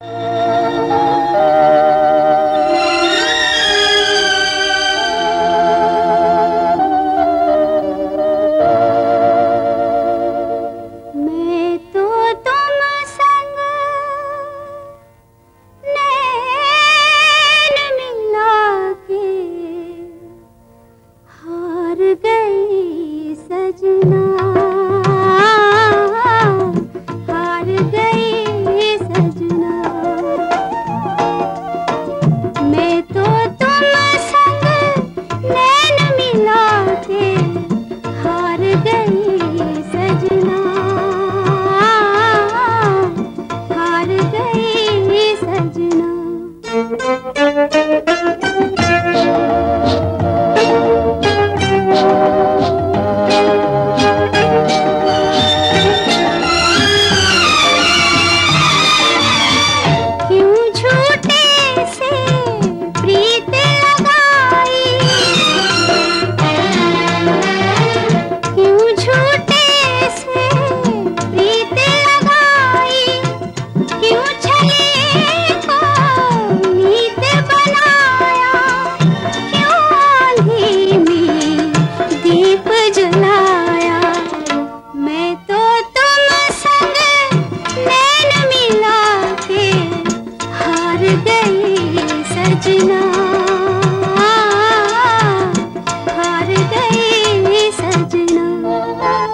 you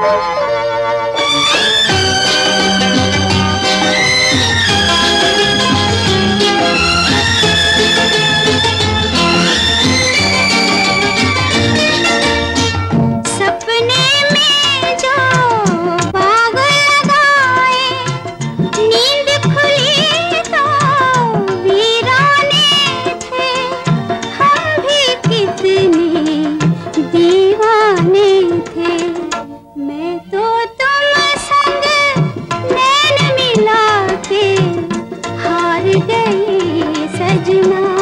Thank you. गई सजना।